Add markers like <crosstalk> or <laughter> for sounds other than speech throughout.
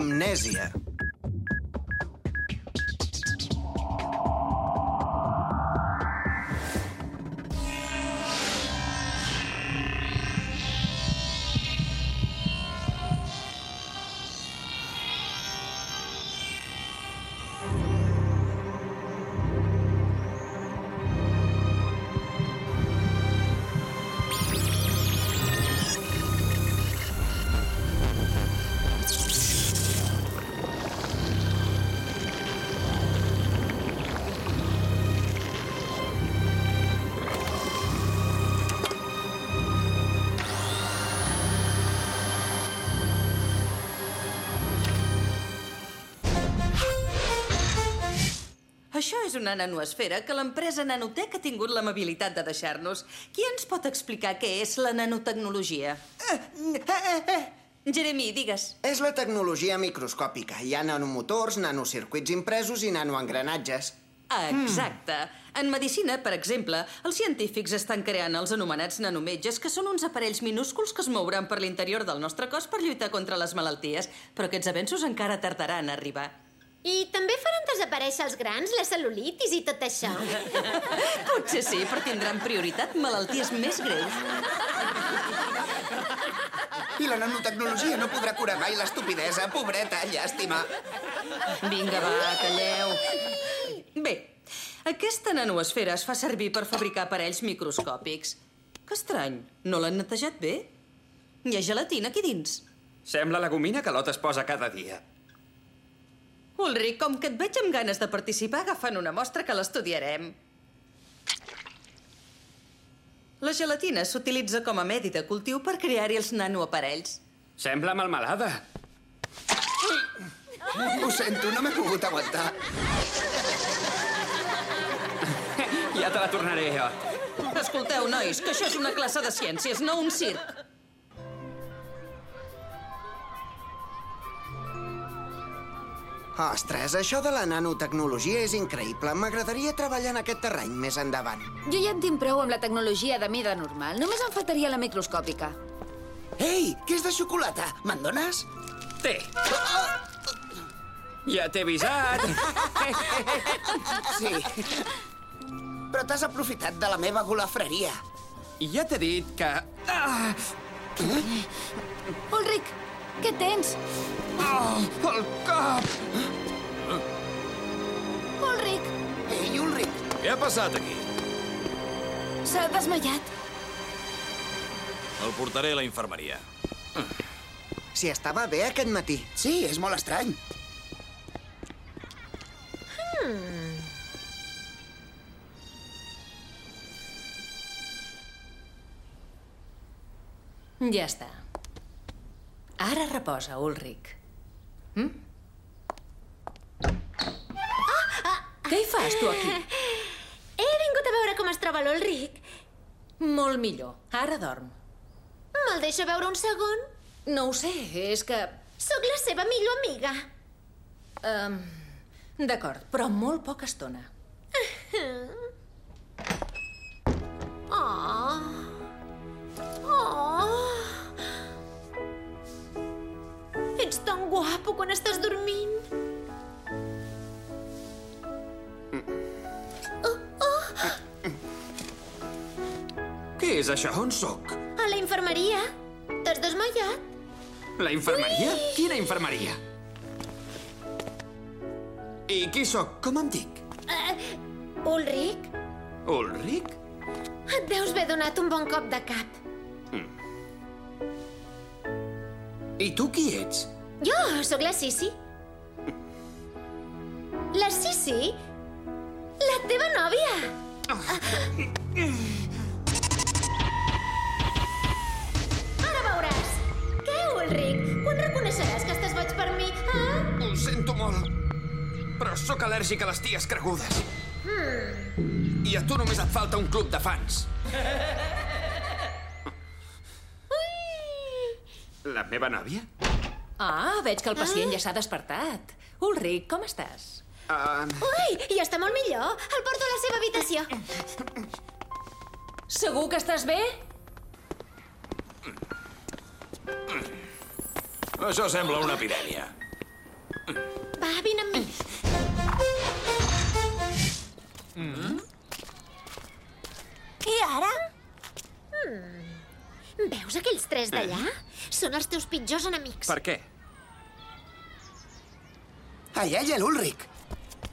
Amnèsia. Això és una nanoesfera que l'empresa Nanotec ha tingut l'amabilitat de deixar-nos. Qui ens pot explicar què és la nanotecnologia? Jeremy, digues. És la tecnologia microscòpica. Hi ha nanomotors, nanocircuits impresos i nanoengranatges. Exacte. En medicina, per exemple, els científics estan creant els anomenats nanometges, que són uns aparells minúsculs que es mouran per l'interior del nostre cos per lluitar contra les malalties, però aquests avenços encara tardaran a arribar. I també faran desaparèixer els grans, la cel·lulitis i tot això. <laughs> Potser sí, però tindran prioritat malalties més greus. I la nanotecnologia no podrà curar mai l'estupidesa. Pobreta, llàstima. Vinga, va, calleu. Bé, aquesta nanoesfera es fa servir per fabricar aparells microscòpics. Que estrany, no l'han netejat bé? Hi ha gelatina aquí dins. Sembla la gomina que l'Ot es posa cada dia. Ulrich, com que et veig amb ganes de participar, agafant una mostra que l'estudiarem. La gelatina s'utilitza com a medi de cultiu per crear-hi els nanoaparells. Sembla malmelada. Ho sento, no m'he pogut aguantar. Ja te la tornaré, Ot. Escolteu, nois, que això és una classe de ciències, no un circ. Ostres, això de la nanotecnologia és increïble. M'agradaria treballar en aquest terreny més endavant. Jo ja en tinc prou amb la tecnologia de mida normal. Només em faltaria la microscòpica. Ei, què és de xocolata? Me'n dones? Té. Ja t'he avisat. Sí. Però t'has aprofitat de la meva golafreria. Ja t'he dit que... Ah! Ulrich, què tens? Oh, el cap! Ulrich, Ei, Ulrich, Què ha passat aquí? s'ha desmaiat. El portaré a la infermeria. si estava bé aquest matí. Sí, és molt estrany. Ja està. Ara reposa, Ulrich. Hm? Què hi fas, tu, aquí? He vingut a veure com es troba l'Ulric. Molt millor. Ara dorm. Me'l deixa veure un segon? No ho sé, és que... Sóc la seva millor amiga. Um, D'acord, però molt poca estona. Quan estàs dormint. Què és això? On sóc? A la infermeria. T'has desmaiat? La infermeria? Quina infermeria? I qui sóc? Com em dic? Uh, Ulric, Ulric? et deus haver donat un bon cop de cap. I tu qui ets? Jo sóc la Sissi. La Sissi? La teva nòvia! Ara veuràs. Què, Ulrich? Quan reconeixeràs que estàs boig per mi? Ah? Ho sento molt, però sóc al·lèrgic a les ties cregudes. I a tu només et falta un club de fans. La meva nòvia? Ah, veig que el pacient ja s'ha despertat. Ulric, com estàs? Uh, Ui, ja està molt millor. El porto a la seva habitació. Segur que estàs bé? Això sembla una epidèmia. Va, vine amb mi. I ara? Hmm. Veus aquells tres d'allà? Són els teus pitjors enemics. per què? Ai, ella, l'Ulric.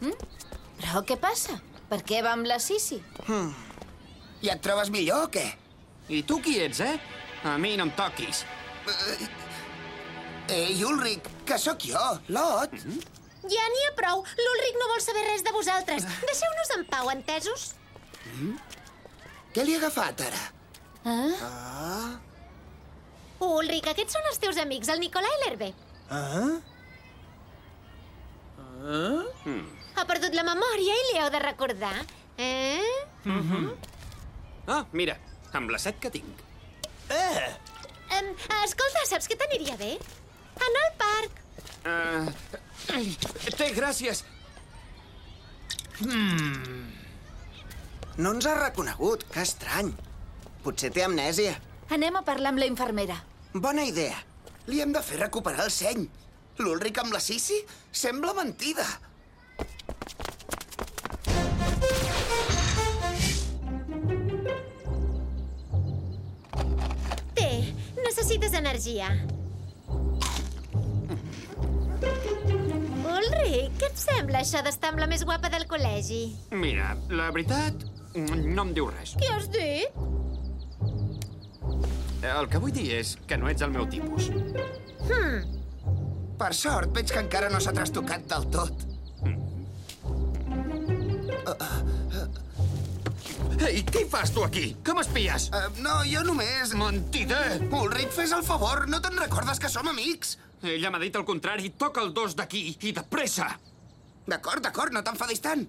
Però què passa? Per què va amb la Sissi? Ja et trobes millor o què? I tu qui ets, eh? A mi no em toquis. Ei, Ulric, que sóc jo, Lot. Ja n'hi ha prou. L'Ulric no vol saber res de vosaltres. Deixeu-nos en pau, entesos? Què li ha agafat, ara? Ulric, aquests són els teus amics, el Nicolà i l'Hervé. Ah? Ha perdut la memòria i li heu de recordar. Eh? Ah, mira, amb la set que tinc. Um, escolta, saps què t'aniria bé? Anar al parc. Uh, té, gràcies. No ens ha reconegut, que estrany. Potser té amnèsia. Anem a parlar amb la infermera. Bona idea. Li hem de fer recuperar el seny. L'Ulric amb la Sissi? Sembla mentida. Té, necessites energia. Ulric, què et sembla això d'estar amb la més guapa del col·legi? Mira, la veritat, no em diu res. Què has dit? El que vull dir és que no ets el meu tipus. Per sort, veig que encara no s'ha trastocat del tot. Ei, què hi fas tu aquí? Que m'espies? Uh, no, jo només... Mentider! Ulric, fes el favor, no te'n recordes que som amics? Ella m'ha dit el contrari. Toca el dos d'aquí i de pressa. D'acord, d'acord, no t'enfadis tant.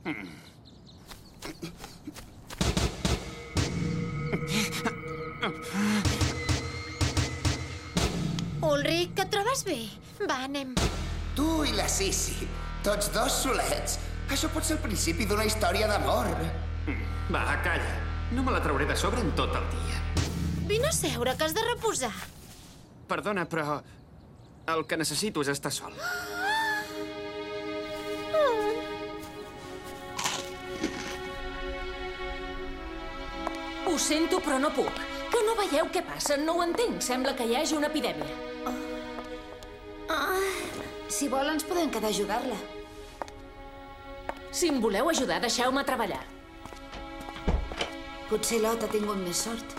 Ulric, que et trobes bé? Va, anem. Tu i la Sissi, tots dos solets. Això pot ser el principi d'una història d'amor. Va, calla. No me la trauré de sobre en tot el dia. Vine a seure, que has de reposar. Perdona, però el que necessito és estar sol. Ho sento, però no puc. Que no veieu què passa? No ho entenc. Sembla que hi hagi una epidèmia. Si vol, ens podem quedar a ajudar-la. Si em voleu ajudar, deixeu-me treballar. Potser Lot ha tingut més sort.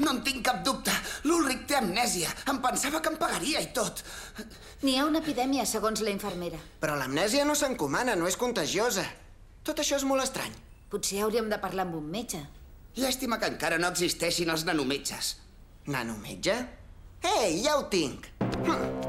No en tinc cap dubte. L'Ulric té amnèsia. Em pensava que em pagaria i tot. N'hi ha una epidèmia, segons la infermera. Però l'amnèsia no s'encomana, no és contagiosa. Tot això és molt estrany. Potser hauríem de parlar amb un metge. Llàstima que encara no existeixin els nanometges. Nanometge? Ei, ja ho tinc. Oh?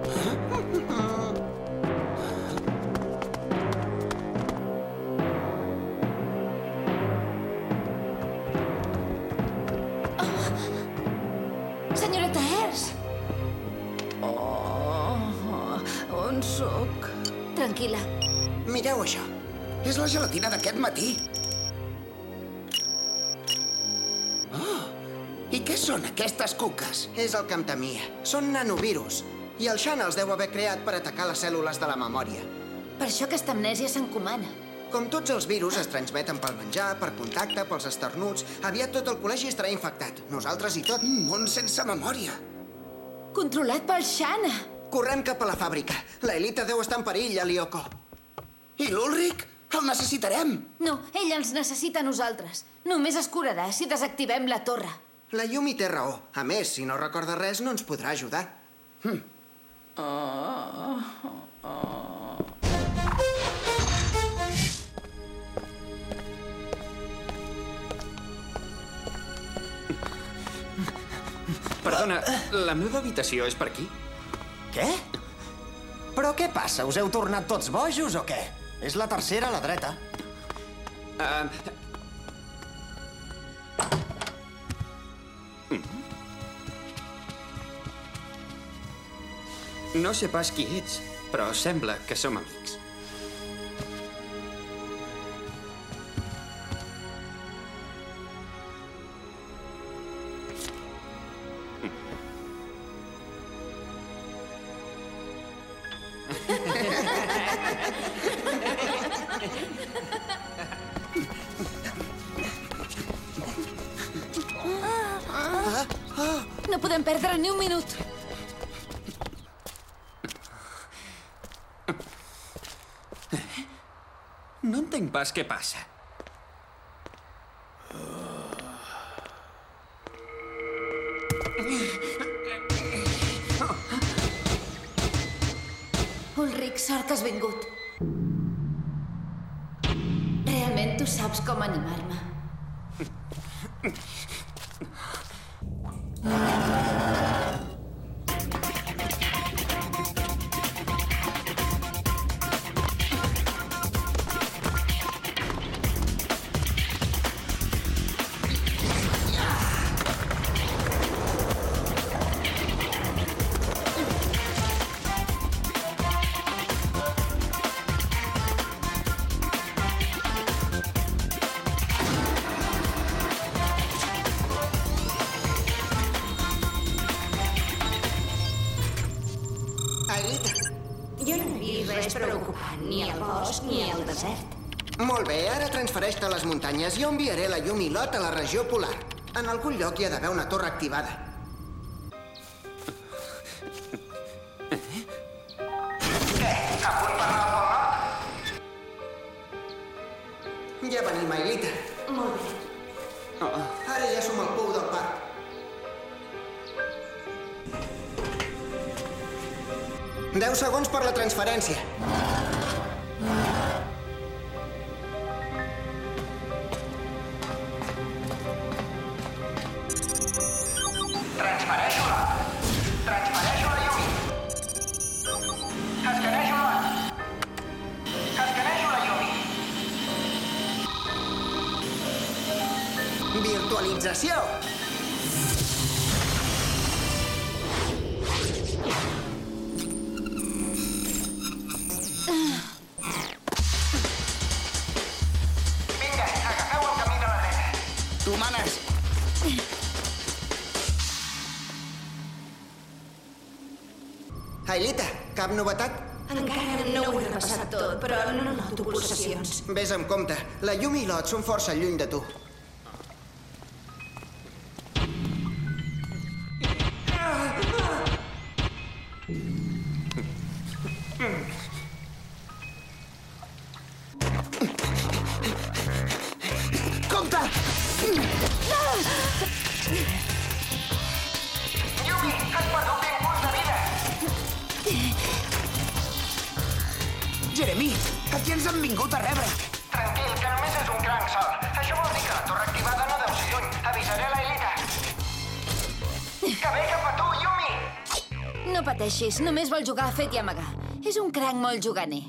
Tranquil·la. Mireu això. És la gelatina d'aquest matí. I què són aquestes cuques? És el que em temia. Són nanovirus. I el Xan els deu haver creat per atacar les cèl·lules de la memòria. Per això aquesta amnèsia s'encomana. Com tots els virus es transmeten pel menjar, per contacte, pels esternuts, aviat tot el col·legi estarà infectat. Nosaltres i tot. Un món sense memòria. Controlat pel Xana. Correm cap a la fàbrica. La Elita deu estar en perill, a Lyoko. I l'Ulric? El necessitarem. No, ell ens necessita a nosaltres. Només es curarà si desactivem la torre. La Yumi té raó. A més, si no recorda res, no ens podrà ajudar. Perdona, la meva habitació és per aquí? Què? Però què passa? Us heu tornat tots bojos o què? És la tercera a la dreta. Uh, no sé pas qui ets, però sembla que som amics. No podem perdre ni un minut. Pas què passa. Ulric, sort has vingut. Realment tu saps com animar-me. Transfereix-te a les muntanyes. Jo enviaré la llum i l'Ot a la regió polar. En algun lloc hi ha d'haver una torre activada. Ja venim, Aelita. Molt bé. Ara ja som al pou del parc. Deu segons per la transferència. Virtualització. Vinga, agafeu el camí de la dreta. Tu manes. Ailita, cap novetat? Encara no ho he repassat tot, però no noto pulsacions. Ves amb compte. La llum i l'Ot són força lluny de tu. Jeremy, aquí ens han vingut a rebre. Tranquil, que només és un cranc sol. Això vol dir que la torre activada no deu ser lluny. Avisaré l'Elita. Que ve cap a tu, Yumi! No pateixis, només vol jugar a fet i amagar. És un cranc molt juganer.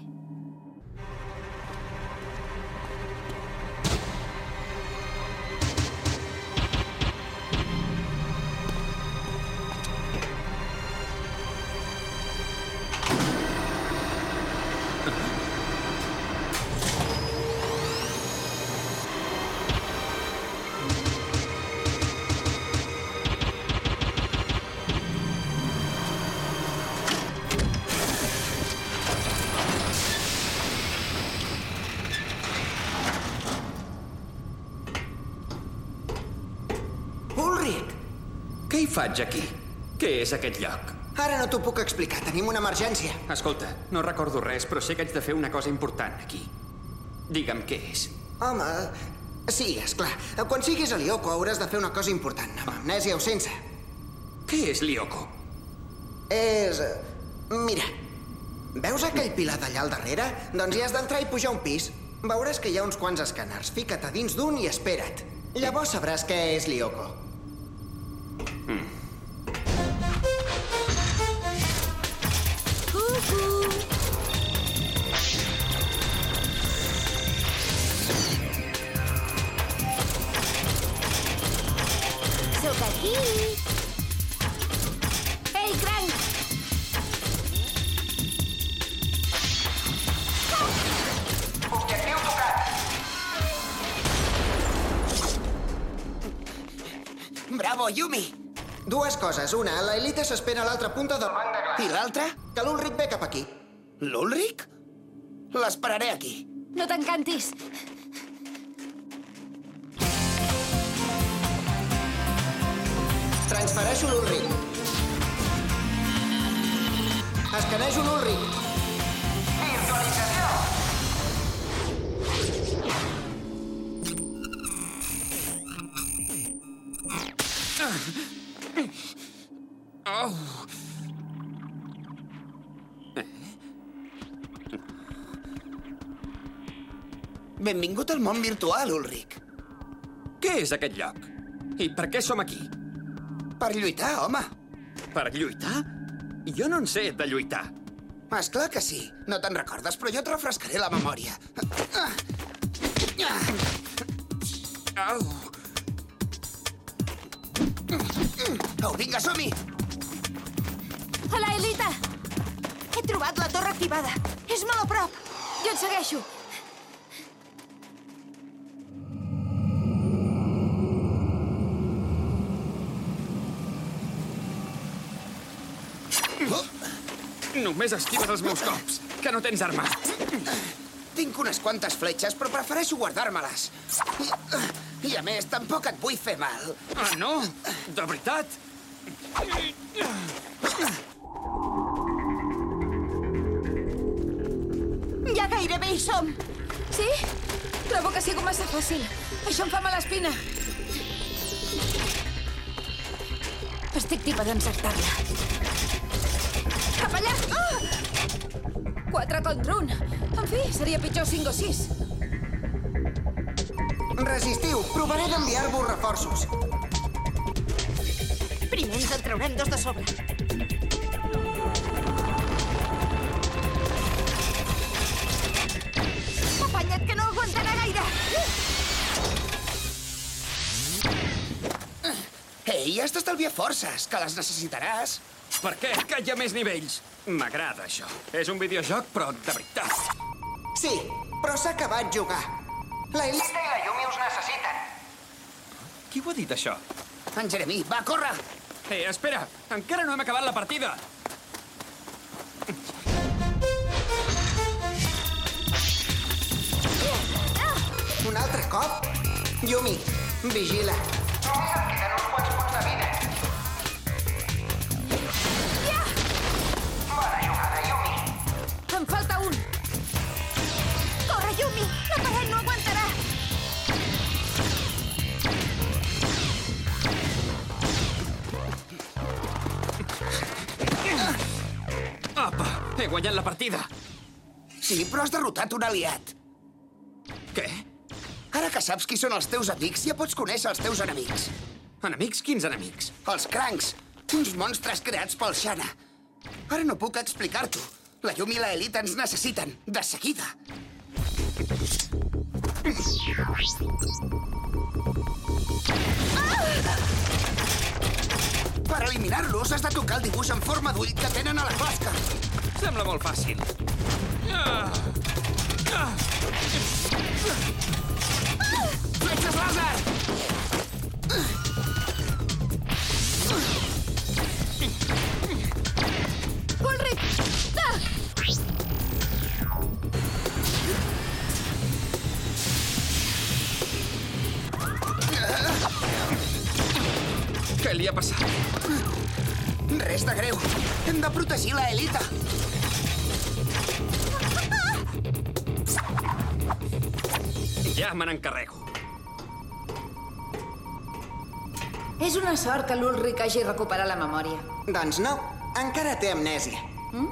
Faig aquí? Què és aquest lloc? Ara no t'ho puc explicar, tenim una emergència. Escolta, no recordo res, però sé que haig de fer una cosa important aquí. Digue'm què és. Home, sí, és clar. Quan siguis a Lyoko hauràs de fer una cosa important, amb amnèsia o sense. Què és Lyoko? És... Mira, veus aquell pilar d'allà al darrere? Doncs hi has d'entrar i pujar un pis. Veuràs que hi ha uns quants escàners. Fica't a dins d'un i espera't. Llavors sabràs què és l'Ioko. Hmm. Coses. Una, la Elita s'espera a l'altra punta del banc de glaç. I l'altra? Que l'Ulric ve cap aquí. L'Ulric? L'esperaré aquí. No t'encantis! Transfereixo l'Ulric. Escanejo l'Ulric. Virtualització! Oh. Benvingut al món virtual, Ulric. Què és aquest lloc? I per què som aquí? Per lluitar, home. Per lluitar? Jo no en sé de lluitar. És clar que sí. No te'n recordes, però jo et refrescaré la memòria. Au. Au, vinga, som-hi! Hola, Elita! He trobat la torre activada. És molt a prop. Jo et segueixo. Només esquives els meus cops, que no tens arma. Tinc unes quantes fletxes, però prefereixo guardar-me-les. I, I a més, tampoc et vull fer mal. Ah, no? De veritat? Hi som. Sí? Trobo que ha sigut massa fàcil. Això em fa mala espina. Estic tipa d'encertar-la. Cap allà! Oh! Quatre contra un. En fi, seria pitjor cinc o sis. Resistiu. Provaré d'enviar-vos reforços. Primer ens en traurem dos de sobre. Ei, has d'estalviar forces, que les necessitaràs. Per què? Que hi ha més nivells. M'agrada això. És un videojoc, però de veritat. Sí, però s'ha acabat jugar. La Elita... i la Yumi us necessiten. Qui ho ha dit, això? En Jeremy, va, corre! Eh, espera! Encara no hem acabat la partida! Un altre cop? Yumi, vigila. He guanyat la partida! Sí, però has derrotat un aliat. Què? Ara que saps qui són els teus amics, ja pots conèixer els teus enemics. Enemics? Quins enemics? Els crancs, uns monstres creats pel Xana. Ara no puc explicar-t'ho. La llum i la ens necessiten, de seguida. Per eliminar-los has de tocar el dibuix en forma d'ull que tenen a la closca. Sembla molt fàcil. Ah! Ah! Fletxes làser! Ulrich! Ah! Què li ha passat? Res de greu. Hem de protegir la Elita. Ja me n'encarrego. És una sort que l'Ulrich hagi recuperat la memòria. Doncs no, encara té amnèsia. Ah!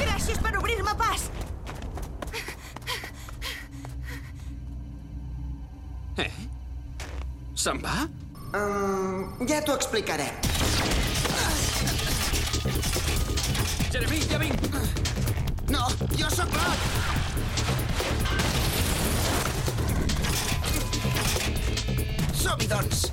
Gràcies per obrir-me pas! Eh? Se'n va? Um, ja t'ho explicarem. Jeremy, ja vinc! No, jo sóc l'Ot! Som-hi, doncs!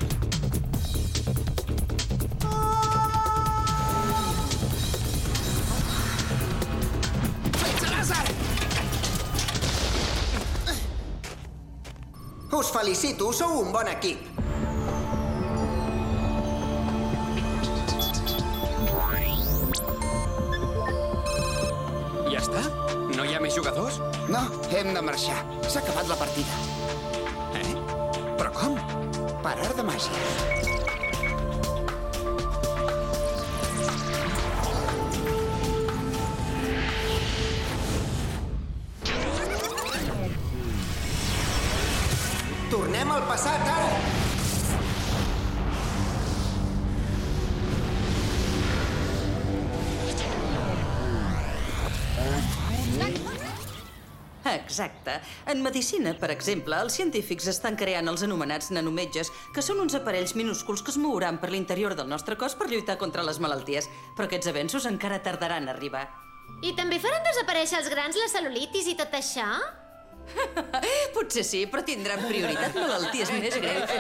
Us felicito, sou un bon equip. No, hem de marxar. S'ha acabat la partida. Eh? Però com? Per art de màgia. Tornem al passat, ara! Exacte. En medicina, per exemple, els científics estan creant els anomenats nanometges, que són uns aparells minúsculs que es mouran per l'interior del nostre cos per lluitar contra les malalties. Però aquests avenços encara tardaran a arribar. I també faran desaparèixer els grans, la cel·lulitis i tot això? <laughs> Potser sí, però tindran prioritat malalties més greus.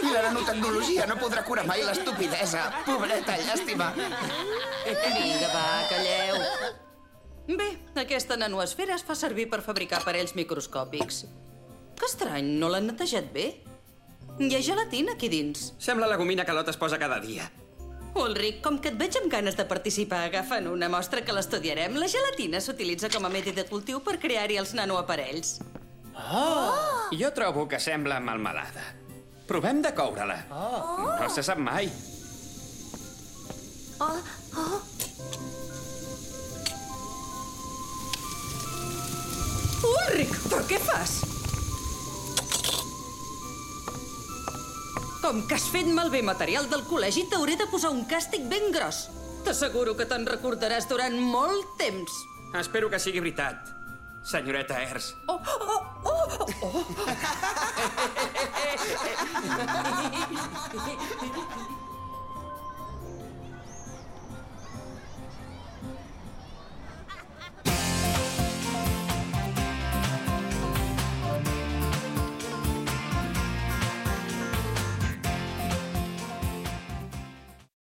I la nanotecnologia no podrà curar mai l'estupidesa. Pobreta, llàstima. Vinga, va, calleu. Bé, aquesta nanoesfera es fa servir per fabricar aparells microscòpics. Que estrany, no l'han netejat bé? Hi ha gelatina aquí dins. Sembla la gomina que l'Ot es posa cada dia. Ulric, com que et veig amb ganes de participar agafant una mostra que l'estudiarem, la gelatina s'utilitza com a medi de cultiu per crear-hi els nanoaparells. Jo trobo que sembla melmelada. Provem de coure-la. No se sap mai. Ulric, però què fas? Com que has fet malbé material del col·legi, t'hauré de posar un càstig ben gros. T'asseguro que te'n recordaràs durant molt temps. Espero que sigui veritat, senyoreta Ers. Oh, oh, oh, oh. <laughs>